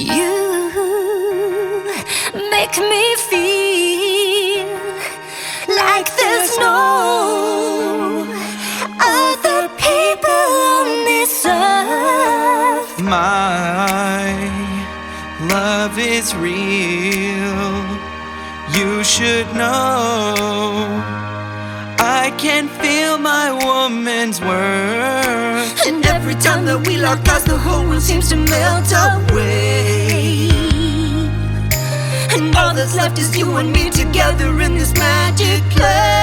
You make me feel like there's no other people on this earth. My love is real. You should know. I can feel my woman's worth. And every time that we lock eyes, the whole world seems to melt away. Left is you and me together in this magic place.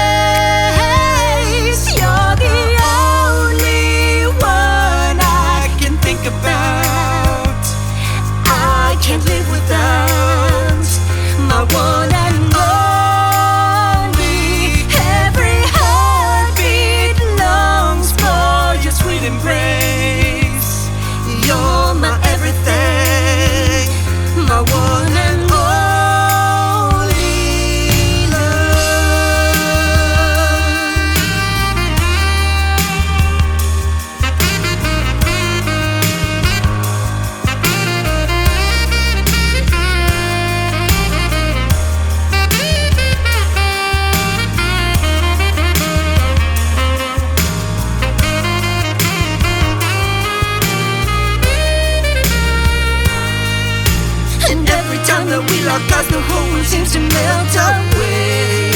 Eyes, the whole world seems to melt away.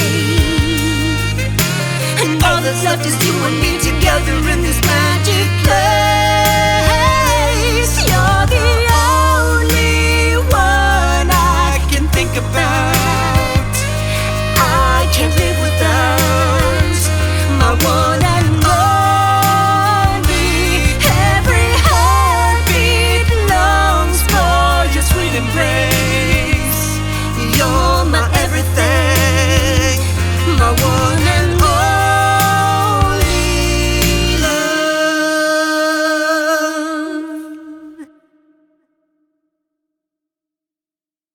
And all that's left is you and me together in this magic place.